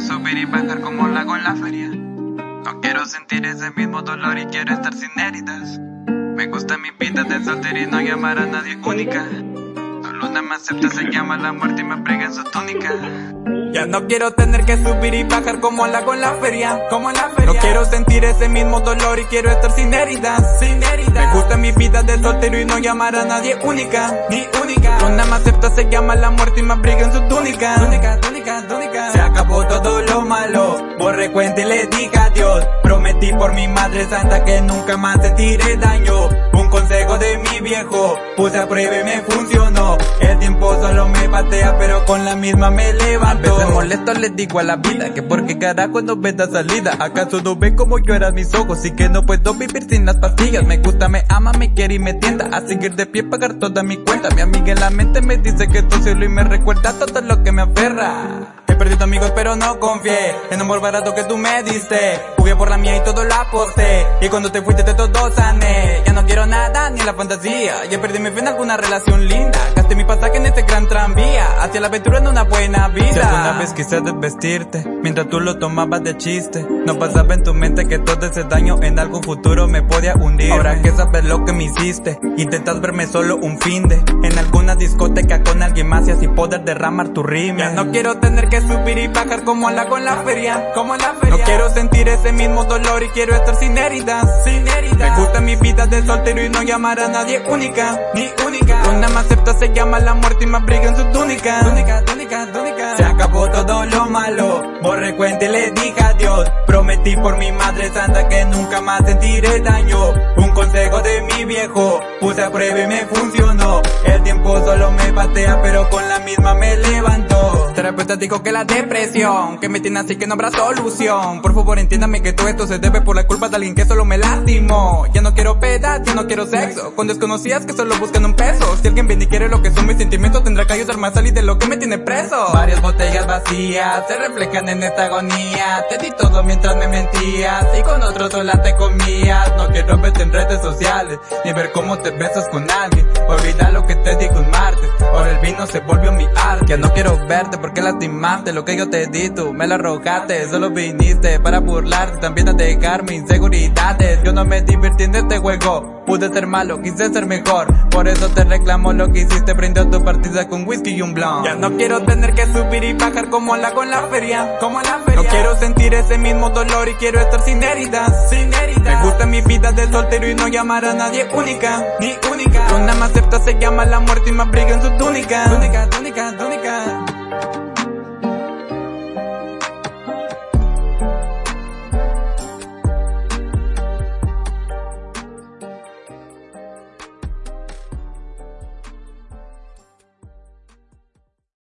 subir y bajar como lo hago en la feria. No quiero sentir ese mismo dolor y quiero estar sin heridas. Me gusta mi vida de soltero y no llamar a nadie única. Solo una me acepta, se llama la muerte y me prega en su túnica. Ya no quiero tener que subir y bajar como la hago en la feria, como en la feria. No quiero sentir ese mismo dolor y quiero estar sin heridas, sin heridas. Me gusta mi vida de soltero y no llamar a nadie única, ni única. Una me acepta, se llama la muerte y me abriga en su túnica. Túnica, túnica, túnica. Se acabó todo lo malo, borré cuenta y le dije adiós. Prometí por mi madre santa que nunca más sentiré daño. Un viejo, puse a prueba y me funcionó. El tiempo solo me patea, pero con la misma me levanto. A veces molesto les digo a la vida que porque carajo no ves la salida. ¿Acaso no ves como lloran mis ojos y que no puedo vivir sin las pastillas? Me gusta, me ama, me quiere y me tienda a seguir de pie, pagar toda mi cuenta. Mi amiga en la mente me dice que estoy cielo y me recuerda todo lo que me aferra. Perdido amigos pero no confié En amor barato que tú me diste. Jugué por la mía y todo lo aposté. Y cuando te fuiste de todo sané. Ya no quiero nada ni la fantasía. Ya perdí mi fe en alguna relación linda. Gasté mi pasaje en este gran tranvía Hacia la aventura en una buena vida Si alguna vez quise desvestirte Mientras tú lo tomabas de chiste No pasaba en tu mente que todo ese daño En algún futuro me podía hundir Ahora que sabes lo que me hiciste Intentas verme solo un fin de En alguna discoteca con alguien más Y así poder derramar tu rima Ya no quiero tener que subir y bajar como la con la feria, como en la feria. No quiero sentir ese mismo dolor y quiero estar sin heridas, sin heridas. De soltero y no llamar a nadie única, ni única. Una me acepta se llama la muerte y me abriga en su túnica. Túnica, túnica, túnica. Se acabó todo lo malo, borré cuenta y le dije adiós. Prometí por mi madre santa que nunca más sentiré daño. Un consejo de mi viejo, puse a prueba y me funcionó. El tiempo solo me patea pero con la misma me levantó. Terapeuta dijo que la depresión Que me tiene así que no habrá solución. Por favor entiéndame que todo esto se debe por la culpa de alguien que solo me lastimó. Ya no quiero pedas, ya no quiero sexo. Con desconocidas que solo buscan un peso. Si alguien viene y quiere lo que son mis sentimientos Tendrá que ayudarme a salir de lo que me tiene preso. Varias botellas vacías se reflejan en esta agonía. Te di todo mientras me mentías Y con otros sola te comías. No quiero verte en redes sociales Ni ver cómo te besas con alguien. Olvida lo que te dijo un martes Ahora el vino se volvió mi arte. Ya no quiero verte porque lo que yo te di tú me lo arrojaste, solo viniste para burlarte, también a dejarme inseguridades. Yo no me divertí en este juego, pude ser malo, quise ser mejor. Por eso te reclamo lo que hiciste, prende tu partida con whisky y un blond. Ya no quiero tener que subir y bajar como la con la feria, como la feria. No quiero sentir ese mismo dolor y quiero estar sin heridas, sin heridas. Me gusta mi vida de soltero y no llamar a nadie única, ni única. Una me acepta se llama la muerte y me abriga en su túnica. Túnica, túnica, túnica.